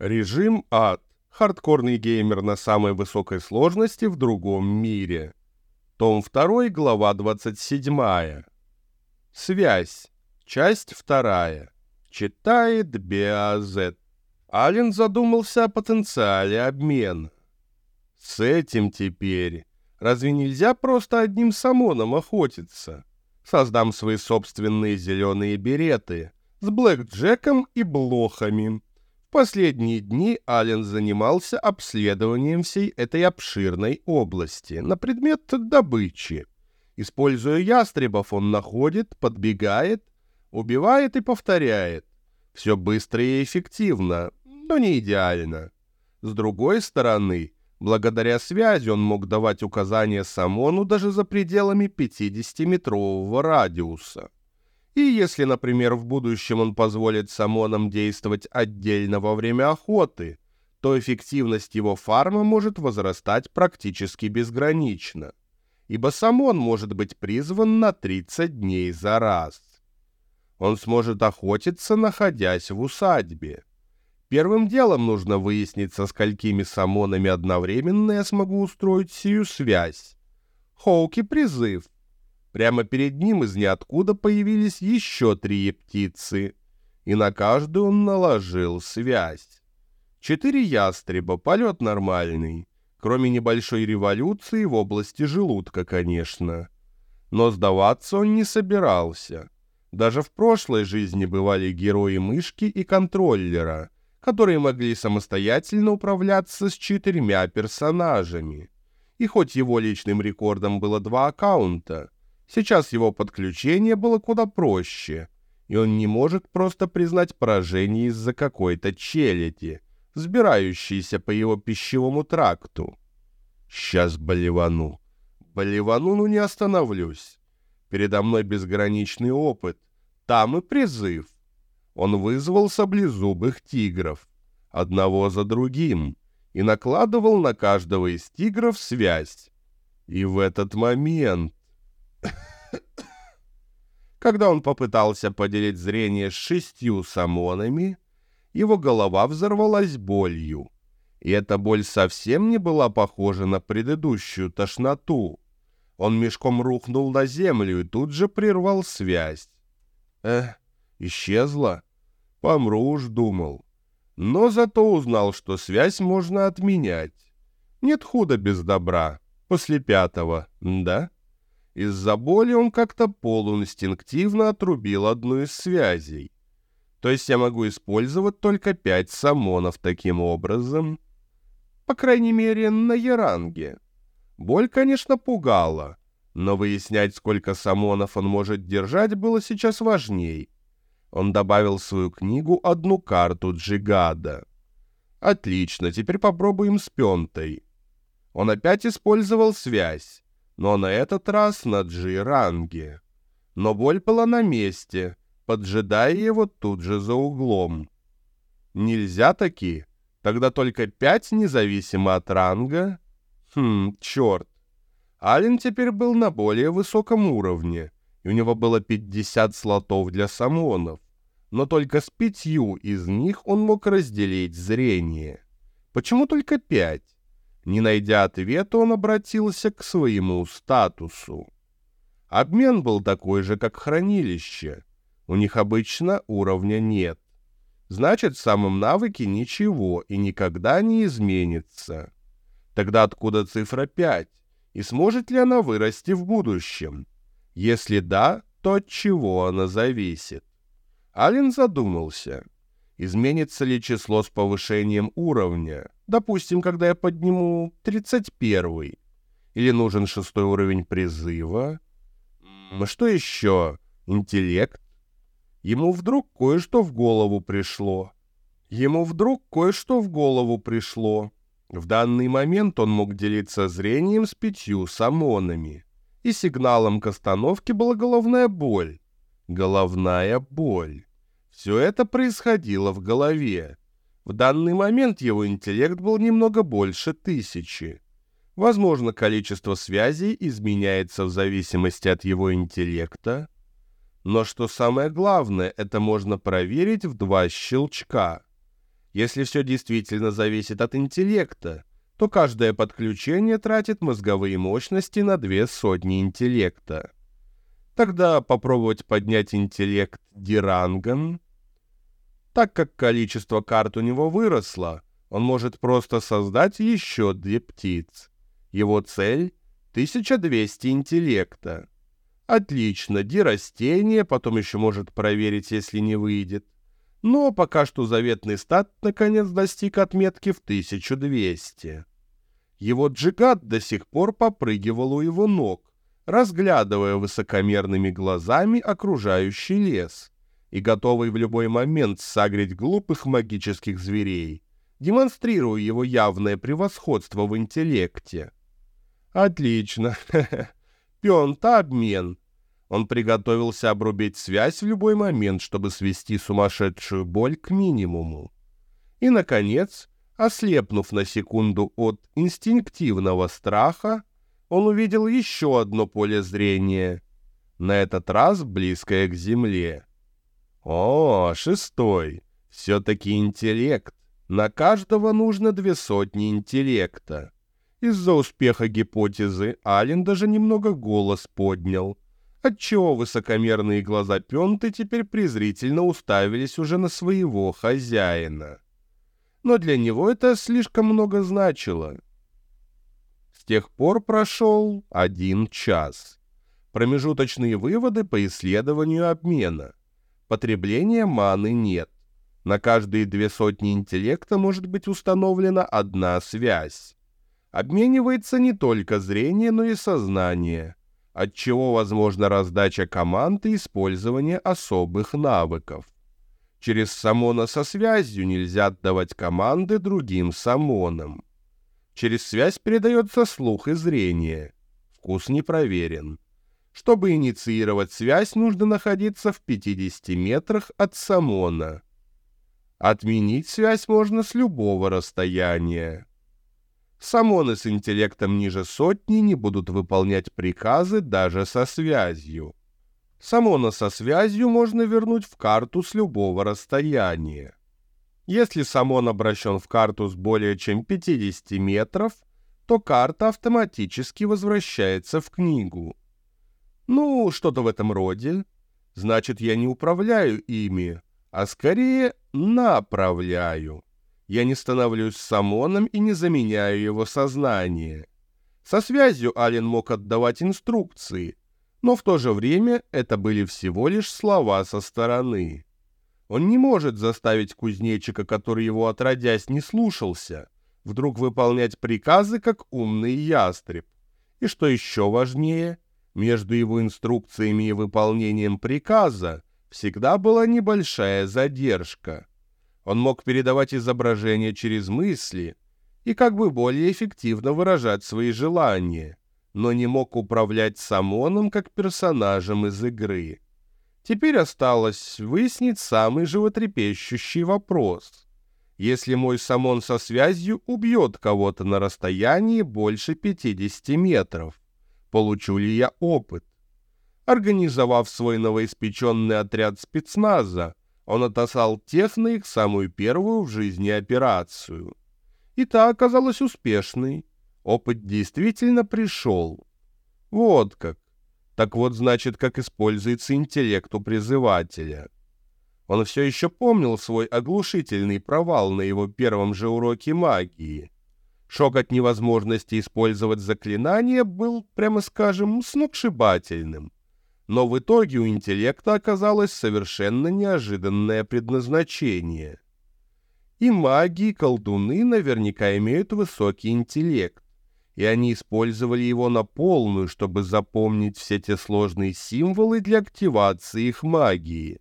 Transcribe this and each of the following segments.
Режим ад. Хардкорный геймер на самой высокой сложности в другом мире. Том 2, глава 27. Связь. Часть 2. Читает Беазет. Ален задумался о потенциале обмена. С этим теперь. Разве нельзя просто одним самоном охотиться? Создам свои собственные зеленые береты с блэкджеком и блохами. Последние дни Ален занимался обследованием всей этой обширной области на предмет добычи. Используя ястребов, он находит, подбегает, убивает и повторяет. Все быстро и эффективно, но не идеально. С другой стороны, благодаря связи он мог давать указания Самону даже за пределами 50-метрового радиуса. И если, например, в будущем он позволит Самонам действовать отдельно во время охоты, то эффективность его фарма может возрастать практически безгранично, ибо Самон может быть призван на 30 дней за раз. Он сможет охотиться, находясь в усадьбе. Первым делом нужно выяснить, со сколькими самонами одновременно я смогу устроить сию связь. Хоуки призыв. Прямо перед ним из ниоткуда появились еще три птицы, и на каждую он наложил связь. Четыре ястреба, полет нормальный, кроме небольшой революции в области желудка, конечно. Но сдаваться он не собирался. Даже в прошлой жизни бывали герои мышки и контроллера — которые могли самостоятельно управляться с четырьмя персонажами. И хоть его личным рекордом было два аккаунта, сейчас его подключение было куда проще, и он не может просто признать поражение из-за какой-то челяди, сбирающейся по его пищевому тракту. Сейчас болевану. Болевану, ну не остановлюсь. Передо мной безграничный опыт. Там и призыв — он вызвал саблезубых тигров, одного за другим, и накладывал на каждого из тигров связь. И в этот момент... Когда он попытался поделить зрение с шестью самонами, его голова взорвалась болью. И эта боль совсем не была похожа на предыдущую тошноту. Он мешком рухнул на землю и тут же прервал связь. Эх, исчезла. Помру уж, думал. Но зато узнал, что связь можно отменять. Нет худа без добра. После пятого, да? Из-за боли он как-то полуинстинктивно отрубил одну из связей. То есть я могу использовать только пять самонов таким образом. По крайней мере, на Яранге. Боль, конечно, пугала, но выяснять, сколько самонов он может держать, было сейчас важней. Он добавил в свою книгу одну карту Джигада. Отлично, теперь попробуем с Пентой. Он опять использовал связь, но на этот раз на Джи-ранге. Но боль была на месте, поджидая его тут же за углом. Нельзя таки? Тогда только пять независимо от ранга? Хм, черт. Ален теперь был на более высоком уровне — и у него было 50 слотов для самонов, но только с пятью из них он мог разделить зрение. Почему только пять? Не найдя ответа, он обратился к своему статусу. Обмен был такой же, как хранилище. У них обычно уровня нет. Значит, в самом навыке ничего и никогда не изменится. Тогда откуда цифра 5? И сможет ли она вырасти в будущем? Если да, то от чего она зависит? Ален задумался. Изменится ли число с повышением уровня? Допустим, когда я подниму 31 Или нужен шестой уровень призыва? Что еще? Интеллект? Ему вдруг кое-что в голову пришло. Ему вдруг кое-что в голову пришло. В данный момент он мог делиться зрением с пятью самонами и сигналом к остановке была головная боль. Головная боль. Все это происходило в голове. В данный момент его интеллект был немного больше тысячи. Возможно, количество связей изменяется в зависимости от его интеллекта. Но что самое главное, это можно проверить в два щелчка. Если все действительно зависит от интеллекта, то каждое подключение тратит мозговые мощности на две сотни интеллекта. Тогда попробовать поднять интеллект Диранган. Так как количество карт у него выросло, он может просто создать еще две птиц. Его цель — 1200 интеллекта. Отлично, ди растение, потом еще может проверить, если не выйдет. Но пока что заветный стат наконец достиг отметки в 1200. Его джигат до сих пор попрыгивал у его ног, разглядывая высокомерными глазами окружающий лес и готовый в любой момент сагрить глупых магических зверей, демонстрируя его явное превосходство в интеллекте. Отлично. Пёнта обмен. Он приготовился обрубить связь в любой момент, чтобы свести сумасшедшую боль к минимуму. И, наконец, Ослепнув на секунду от инстинктивного страха, он увидел еще одно поле зрения, на этот раз близкое к земле. О, шестой. Все-таки интеллект. На каждого нужно две сотни интеллекта. Из-за успеха гипотезы Ален даже немного голос поднял, отчего высокомерные глаза Пенты теперь презрительно уставились уже на своего хозяина но для него это слишком много значило. Тех пор прошел один час. Промежуточные выводы по исследованию обмена. Потребления маны нет. На каждые две сотни интеллекта может быть установлена одна связь. Обменивается не только зрение, но и сознание, отчего возможна раздача команд и использование особых навыков. Через самона со связью нельзя отдавать команды другим самонам. Через связь передается слух и зрение. Вкус не проверен. Чтобы инициировать связь, нужно находиться в 50 метрах от самона. Отменить связь можно с любого расстояния. Самоны с интеллектом ниже сотни не будут выполнять приказы даже со связью. Самона со связью можно вернуть в карту с любого расстояния. Если самон обращен в карту с более чем 50 метров, то карта автоматически возвращается в книгу. Ну, что-то в этом роде. Значит, я не управляю ими, а скорее направляю. Я не становлюсь самоном и не заменяю его сознание. Со связью Ален мог отдавать инструкции, но в то же время это были всего лишь слова со стороны. Он не может заставить кузнечика, который его отродясь не слушался, вдруг выполнять приказы, как умный ястреб. И что еще важнее, между его инструкциями и выполнением приказа всегда была небольшая задержка. Он мог передавать изображение через мысли и как бы более эффективно выражать свои желания но не мог управлять Самоном как персонажем из игры. Теперь осталось выяснить самый животрепещущий вопрос. Если мой Самон со связью убьет кого-то на расстоянии больше 50 метров, получу ли я опыт? Организовав свой новоиспеченный отряд спецназа, он отослал тех на их самую первую в жизни операцию. И та оказалась успешной. Опыт действительно пришел. Вот как. Так вот, значит, как используется интеллект у призывателя. Он все еще помнил свой оглушительный провал на его первом же уроке магии. Шок от невозможности использовать заклинание был, прямо скажем, сногсшибательным. Но в итоге у интеллекта оказалось совершенно неожиданное предназначение. И маги, и колдуны наверняка имеют высокий интеллект и они использовали его на полную, чтобы запомнить все те сложные символы для активации их магии.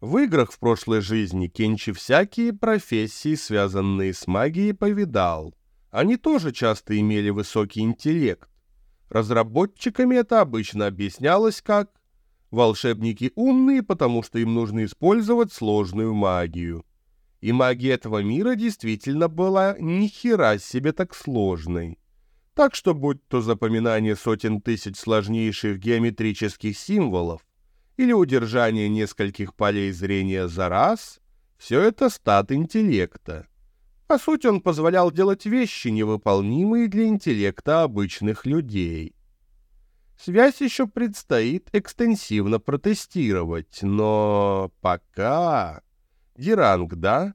В играх в прошлой жизни Кенчи всякие профессии, связанные с магией, повидал. Они тоже часто имели высокий интеллект. Разработчиками это обычно объяснялось как «волшебники умные, потому что им нужно использовать сложную магию». И магия этого мира действительно была ни хера себе так сложной. Так что будь то запоминание сотен тысяч сложнейших геометрических символов или удержание нескольких полей зрения за раз, Все это стат интеллекта. По сути, он позволял делать вещи, невыполнимые для интеллекта обычных людей. Связь еще предстоит экстенсивно протестировать, но пока... Диранг, да?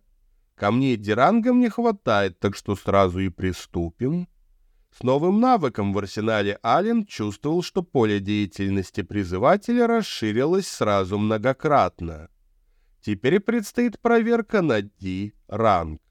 Камней дирангам не хватает, так что сразу и приступим. С новым навыком в арсенале Ален чувствовал, что поле деятельности призывателя расширилось сразу многократно. Теперь предстоит проверка на Ди-ранг.